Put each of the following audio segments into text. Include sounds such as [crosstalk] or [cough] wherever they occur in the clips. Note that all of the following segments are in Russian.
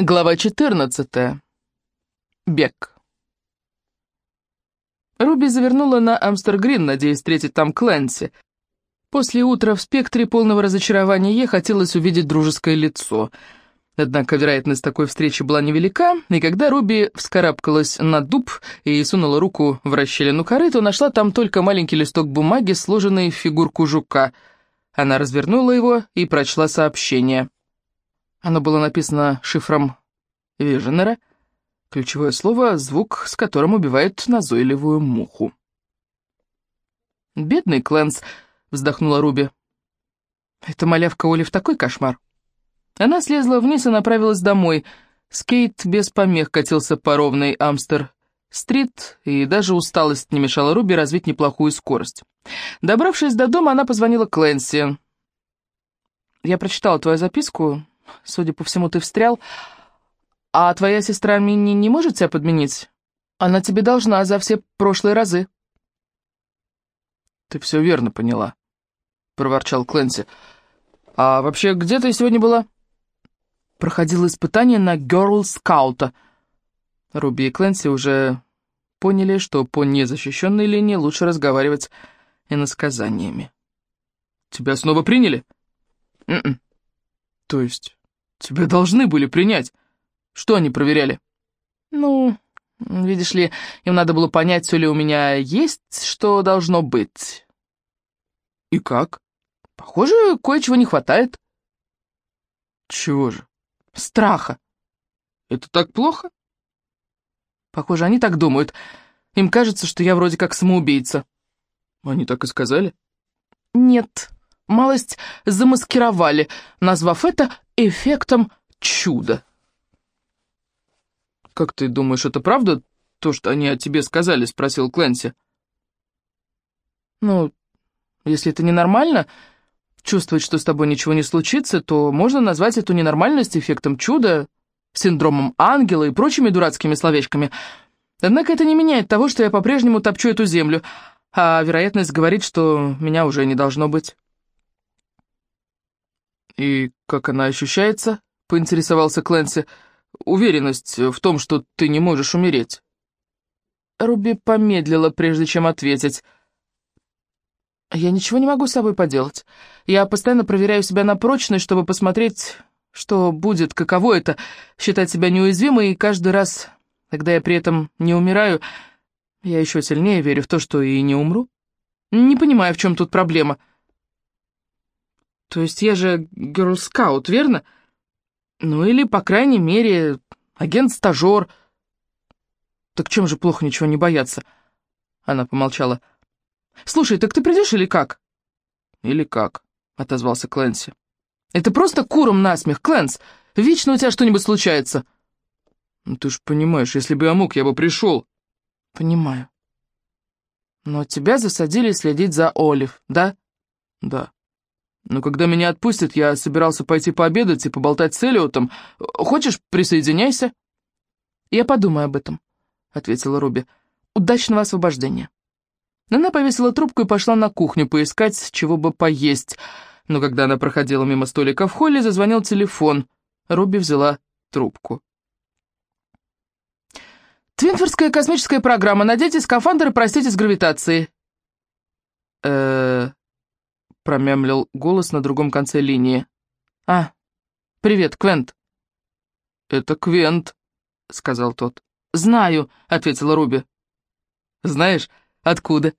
Глава 14. Бег. Руби завернула на Амстергрин, надеясь встретить там Клэнси. После утра в спектре полного разочарования ей хотелось увидеть дружеское лицо. Однако вероятность такой встречи была невелика, и когда Руби вскарабкалась на дуб и сунула руку в расщелину коры, то нашла там только маленький листок бумаги, сложенный в фигурку жука. Она развернула его и прочла сообщение — оно было написано шифром Виженера, ключевое слово — звук, с которым убивает назойливую муху. «Бедный Клэнс», — вздохнула Руби. «Это малявка Оли в такой кошмар». Она слезла вниз и направилась домой. Скейт без помех катился по ровной Амстер-стрит, и даже усталость не мешала Руби развить неплохую скорость. Добравшись до дома, она позвонила Клэнси. «Я прочитала твою записку. Судя по всему, ты встрял. А твоя сестра Минни не может тебя подменить? Она тебе должна за все прошлые разы. Ты все верно поняла, проворчал Клэнси. А вообще, где ты сегодня была? Проходила испытание на Герл-скаута. Руби и Клэнси уже поняли, что по незащищенной линии лучше разговаривать иносказаниями. «Тебя снова приняли?» «Н -н. То есть, тебя должны были принять? Что они проверяли? Ну, видишь ли, им надо было понять, все ли у меня есть, что должно быть. И как? Похоже, кое-чего не хватает. Чего же? Страха. Это так плохо? Похоже, они так думают. Им кажется, что я вроде как самоубийца. Они так и сказали? Нет, малость замаскировали, назвав это эффектом чуда. «Как ты думаешь, это правда, то, что они о тебе сказали?» — спросил Клэнси. «Ну, если это ненормально, чувствовать, что с тобой ничего не случится, то можно назвать эту ненормальность эффектом чуда, синдромом ангела и прочими дурацкими словечками. Однако это не меняет того, что я по-прежнему топчу эту землю, а вероятность говорит, что меня уже не должно быть». «И как она ощущается?» — поинтересовался Клэнси. «Уверенность в том, что ты не можешь умереть». Руби помедлила, прежде чем ответить. «Я ничего не могу с собой поделать. Я постоянно проверяю себя на прочность, чтобы посмотреть, что будет, каково это, считать себя неуязвимой, и каждый раз, когда я при этом не умираю, я еще сильнее верю в то, что и не умру. Не понимаю, в чем тут проблема». То есть я же герл-скаут, верно? Ну или, по крайней мере, агент-стажер. Так чем же плохо ничего не бояться? Она помолчала. «Слушай, так ты придешь или как?» «Или как?» — отозвался Клэнси. «Это просто куром насмех, Клэнс. Вечно у тебя что-нибудь случается». «Ну ты ж понимаешь, если бы я мог, я бы пришел». «Понимаю. Но тебя засадили следить за Олив, да?» «Да». Но когда меня отпустят, я собирался пойти пообедать и поболтать с Элиотом. Хочешь, присоединяйся?» «Я подумаю об этом», — ответила Руби. «Удачного освобождения». Она повесила трубку и пошла на кухню поискать, чего бы поесть. Но когда она проходила мимо столика в холле, зазвонил телефон. Руби взяла трубку. «Твинфордская космическая программа. Наденьте скафандр и простите с гравитацией». «Э-э...» промямлил голос на другом конце линии. «А, привет, Квент». «Это Квент», — сказал тот. «Знаю», — ответила Руби. «Знаешь, откуда?»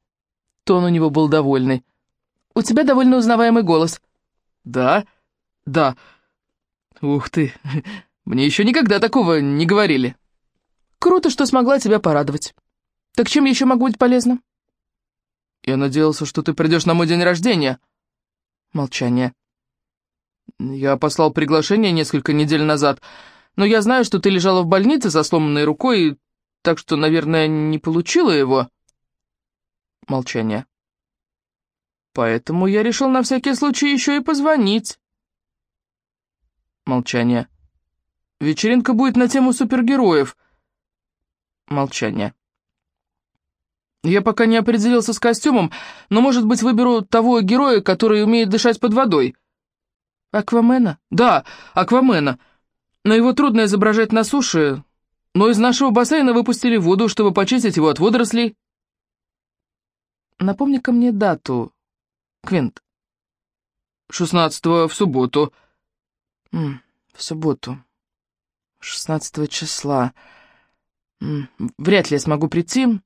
Тон у него был довольный. «У тебя довольно узнаваемый голос». «Да? Да. Ух ты, [laughs] мне еще никогда такого не говорили». «Круто, что смогла тебя порадовать. Так чем еще могу быть полезна?» «Я надеялся, что ты придешь на мой день рождения». Молчание. «Я послал приглашение несколько недель назад, но я знаю, что ты лежала в больнице со сломанной рукой, так что, наверное, не получила его». Молчание. «Поэтому я решил на всякий случай еще и позвонить». Молчание. «Вечеринка будет на тему супергероев». Молчание. Я пока не определился с костюмом, но, может быть, выберу того героя, который умеет дышать под водой». «Аквамена?» «Да, Аквамена. но его трудно изображать на суше, но из нашего бассейна выпустили воду, чтобы почистить его от водорослей. Напомни-ка мне дату, Квинт. Шестнадцатого в субботу. в субботу. Шестнадцатого числа. вряд ли я смогу прийти.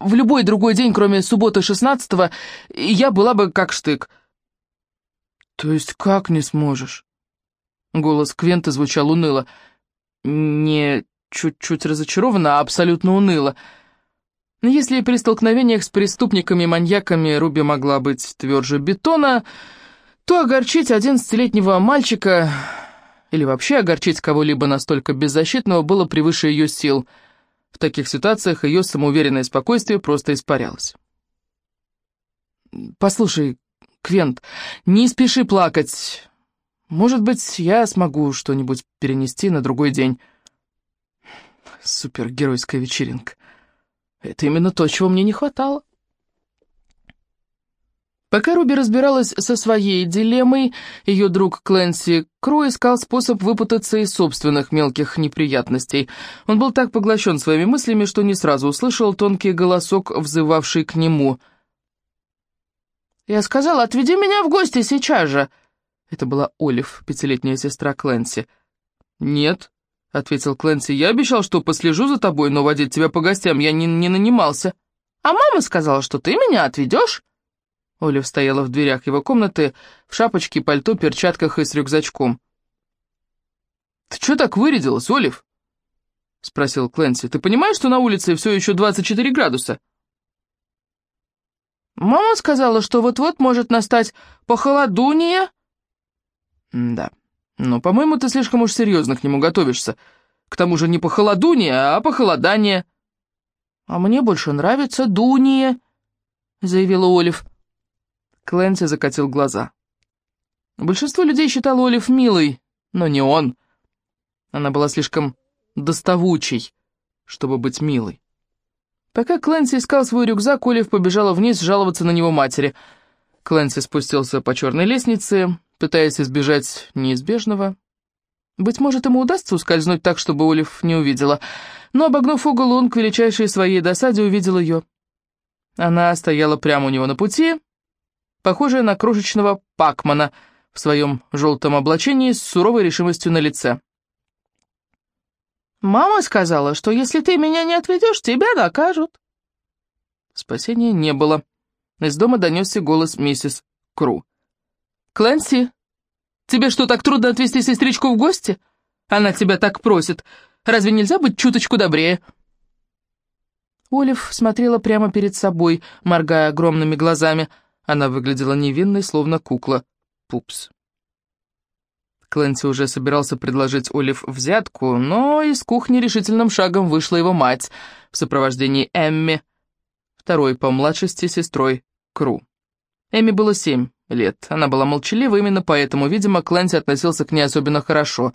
В любой другой день, кроме субботы шестнадцатого, я была бы как штык. То есть как не сможешь? Голос Квента звучал уныло. Не чуть-чуть разочарованно, а абсолютно уныло. Если при столкновениях с преступниками-маньяками Руби могла быть тверже бетона, то огорчить одиннадцатилетнего мальчика или вообще огорчить кого-либо настолько беззащитного было превыше ее сил. В таких ситуациях ее самоуверенное спокойствие просто испарялось. «Послушай, Квент, не спеши плакать. Может быть, я смогу что-нибудь перенести на другой день». Супергеройская вечеринка. Это именно то, чего мне не хватало. Пока Руби разбиралась со своей дилеммой, ее друг Клэнси Кру искал способ выпутаться из собственных мелких неприятностей. Он был так поглощен своими мыслями, что не сразу услышал тонкий голосок, взывавший к нему. «Я сказала, отведи меня в гости сейчас же!» Это была Олив, пятилетняя сестра Клэнси. «Нет», — ответил Клэнси, — «я обещал, что послежу за тобой, но водить тебя по гостям я не, не нанимался». «А мама сказала, что ты меня отведешь?» Олив стояла в дверях его комнаты, в шапочке, пальто, перчатках и с рюкзачком. «Ты что так вырядилась, Олив?» — спросил Клэнси. «Ты понимаешь, что на улице все еще 24 градуса?» «Мама сказала, что вот-вот может настать похолодуние». «Да, но, по-моему, ты слишком уж серьезно к нему готовишься. К тому же не похолодуние, а похолодание». «А мне больше нравится дуние», — заявила Олив. Клэнси закатил глаза. Большинство людей считало Олив милой, но не он. Она была слишком доставучей, чтобы быть милой. Пока Клэнси искал свой рюкзак, Олив побежала вниз жаловаться на него матери. Клэнси спустился по черной лестнице, пытаясь избежать неизбежного. Быть может, ему удастся ускользнуть так, чтобы Олив не увидела, но, обогнув угол, он к величайшей своей досаде увидел ее. Она стояла прямо у него на пути, похожая на крошечного пакмана в своем желтом облачении с суровой решимостью на лице. «Мама сказала, что если ты меня не отведешь, тебя накажут». Спасения не было. Из дома донесся голос миссис Кру. «Клэнси, тебе что, так трудно отвезти сестричку в гости? Она тебя так просит. Разве нельзя быть чуточку добрее?» Олив смотрела прямо перед собой, моргая огромными глазами, — она выглядела невинной, словно кукла. Пупс. Клэнси уже собирался предложить Олив взятку, но из кухни решительным шагом вышла его мать в сопровождении Эмми, второй по младшести сестрой Кру. Эмми было семь лет, она была молчалива, именно поэтому, видимо, Клэнси относился к ней особенно хорошо.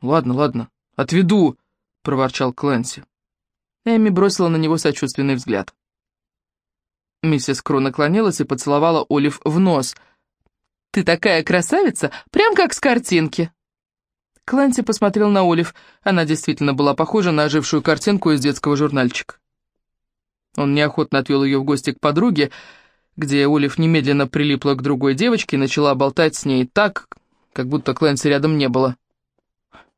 «Ладно, ладно, отведу», — проворчал Клэнси. Эмми бросила на него сочувственный взгляд. Миссис Кру наклонилась и поцеловала Олив в нос. «Ты такая красавица, прям как с картинки!» Кланти посмотрел на Олив. Она действительно была похожа на ожившую картинку из детского журнальчика. Он неохотно отвел ее в гости к подруге, где Олив немедленно прилипла к другой девочке и начала болтать с ней так, как будто Клэнси рядом не было.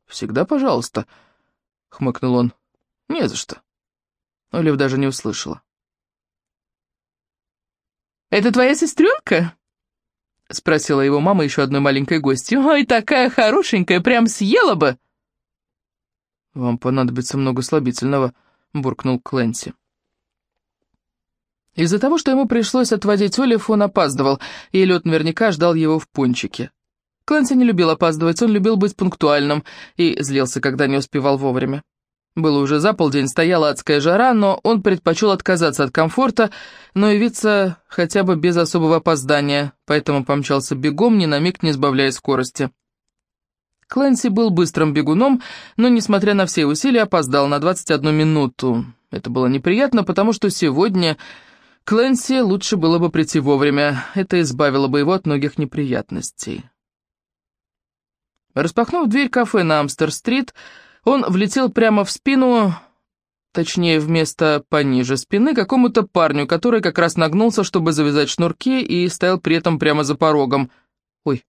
«Всегда пожалуйста», — хмыкнул он. «Не за что». Олив даже не услышала. «Это твоя сестренка?» — спросила его мама еще одной маленькой гостью. «Ой, такая хорошенькая, прям съела бы!» «Вам понадобится много слабительного», — буркнул Клэнси. Из-за того, что ему пришлось отводить Олив, он опаздывал, и лед наверняка ждал его в пончике. Клэнси не любил опаздывать, он любил быть пунктуальным и злился, когда не успевал вовремя. Было уже за полдень, стояла адская жара, но он предпочел отказаться от комфорта, но явиться хотя бы без особого опоздания, поэтому помчался бегом, ни на миг не сбавляя скорости. Клэнси был быстрым бегуном, но, несмотря на все усилия, опоздал на 21 минуту. Это было неприятно, потому что сегодня Клэнси лучше было бы прийти вовремя, это избавило бы его от многих неприятностей. Распахнув дверь кафе на Амстер-стрит, он влетел прямо в спину, точнее, вместо пониже спины, какому-то парню, который как раз нагнулся, чтобы завязать шнурки, и стоял при этом прямо за порогом. «Ой,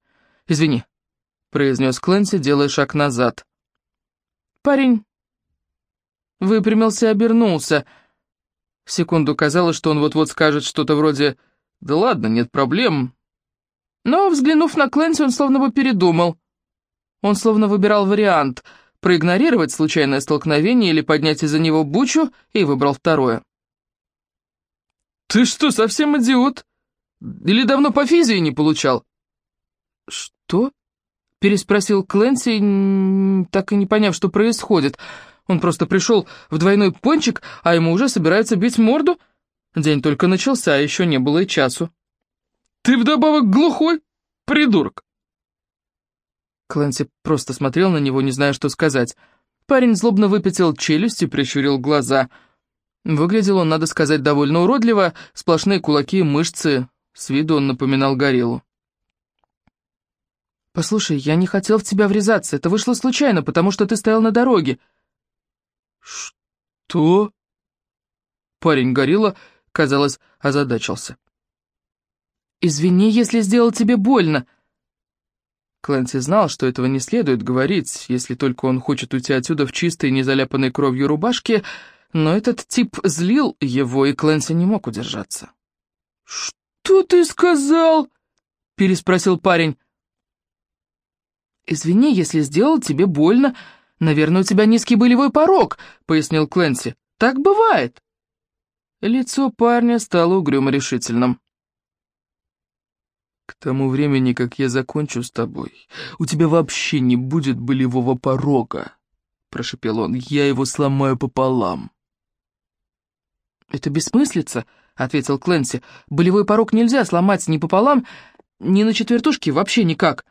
извини», — произнес Клэнси, делая шаг назад. Парень выпрямился и обернулся. Секунду казалось, что он вот-вот скажет что-то вроде «Да ладно, нет проблем». Но, взглянув на Клэнси, он словно бы передумал. Он словно выбирал вариант — проигнорировать случайное столкновение или поднять из-за него бучу, и выбрал второе. «Ты что, совсем идиот? Или давно по физии не получал?» «Что?» — переспросил Клэнси, так и не поняв, что происходит. Он просто пришел в двойной пончик, а ему уже собирается бить морду? День только начался, а еще не было и часу. «Ты вдобавок глухой, придурок!» Клэнси просто смотрел на него, не зная, что сказать. Парень злобно выпятил челюсть и прищурил глаза. Выглядел он, надо сказать, довольно уродливо, сплошные кулаки и мышцы. С виду он напоминал гориллу. «Послушай, я не хотел в тебя врезаться. Это вышло случайно, потому что ты стоял на дороге». «Что?» Парень горилла, казалось, озадачился. «Извини, если сделал тебе больно», Клэнси знал, что этого не следует говорить, если только он хочет уйти отсюда в чистой, не заляпанной кровью рубашке, но этот тип злил его, и Клэнси не мог удержаться. «Что ты сказал?» — переспросил парень. «Извини, если сделал тебе больно. Наверное, у тебя низкий болевой порог», — пояснил Клэнси. «Так бывает». Лицо парня стало угрюмо решительным. К тому времени, как я закончу с тобой, у тебя вообще не будет болевого порога, — прошепел он, — я его сломаю пополам. «Это бессмыслица», — ответил Клэнси. «Болевой порог нельзя сломать ни пополам, ни на четвертушке, вообще никак».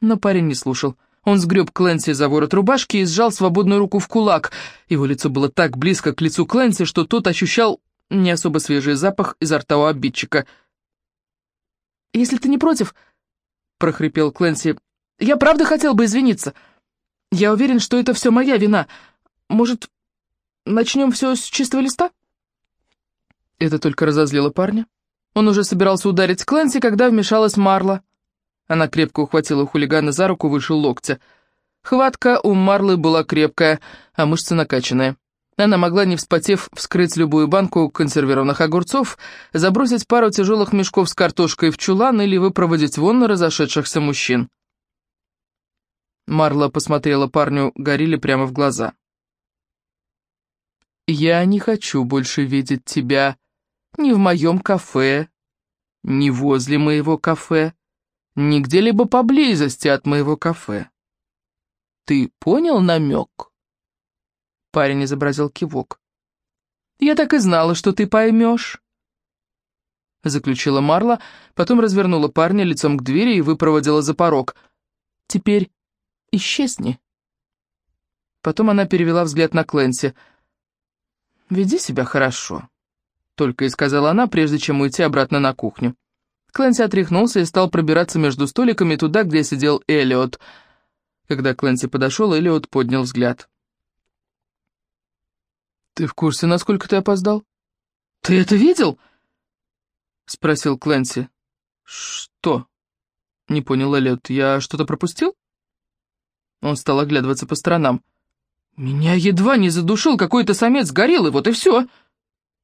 Но парень не слушал. Он сгреб Клэнси за ворот рубашки и сжал свободную руку в кулак. Его лицо было так близко к лицу Клэнси, что тот ощущал не особо свежий запах изо рта у обидчика — «Если ты не против», — прохрипел Клэнси, — «я правда хотел бы извиниться. Я уверен, что это все моя вина. Может, начнем все с чистого листа?» Это только разозлило парня. Он уже собирался ударить Клэнси, когда вмешалась Марла. Она крепко ухватила хулигана за руку выше локтя. Хватка у Марлы была крепкая, а мышцы накачанные. Она могла, не вспотев, вскрыть любую банку консервированных огурцов, забросить пару тяжелых мешков с картошкой в чулан или выпроводить вон на разошедшихся мужчин. Марла посмотрела парню горили прямо в глаза. «Я не хочу больше видеть тебя ни в моем кафе, ни возле моего кафе, ни где-либо поблизости от моего кафе. Ты понял намек?» Парень изобразил кивок. «Я так и знала, что ты поймешь», — заключила Марла, потом развернула парня лицом к двери и выпроводила за порог. «Теперь исчезни». Потом она перевела взгляд на Кленси. «Веди себя хорошо», — только и сказала она, прежде чем уйти обратно на кухню. Кленси отряхнулся и стал пробираться между столиками туда, где сидел Элиот. Когда Кленси подошел, Элиот поднял взгляд. «Ты в курсе, насколько ты опоздал?» «Ты это видел?» — спросил Клэнси. «Что?» — не понял Эллиот. «Я что-то пропустил?» Он стал оглядываться по сторонам. «Меня едва не задушил какой-то самец гориллы, вот и все!»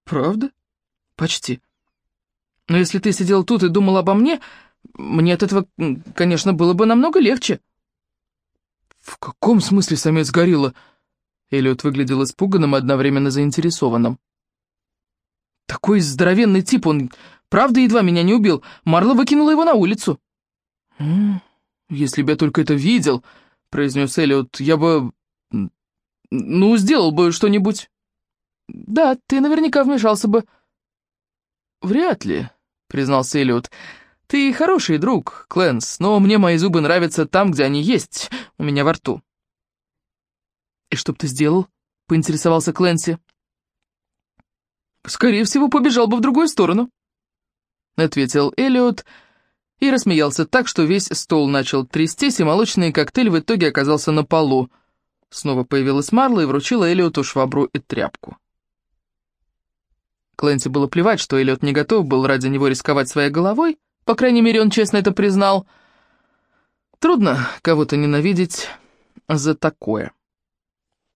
«Правда?» «Почти. Но если ты сидел тут и думал обо мне, мне от этого, конечно, было бы намного легче». «В каком смысле самец горилла?» Эллиот выглядел испуганным и одновременно заинтересованным. «Такой здоровенный тип, он правда едва меня не убил. Марла выкинула его на улицу». «Если бы я только это видел», — произнес Эллиот, — «я бы... ну, сделал бы что-нибудь». «Да, ты наверняка вмешался бы». «Вряд ли», — признался Эллиот. «Ты хороший друг, Клэнс, но мне мои зубы нравятся там, где они есть, у меня во рту». «И что б ты сделал?» — поинтересовался Клэнси. «Скорее всего, побежал бы в другую сторону», — ответил Эллиот, и рассмеялся так, что весь стол начал трястись, и молочный коктейль в итоге оказался на полу. Снова появилась Марла и вручила Элиоту швабру и тряпку. Клэнси было плевать, что Эллиот не готов был ради него рисковать своей головой, по крайней мере, он честно это признал. Трудно кого-то ненавидеть за такое.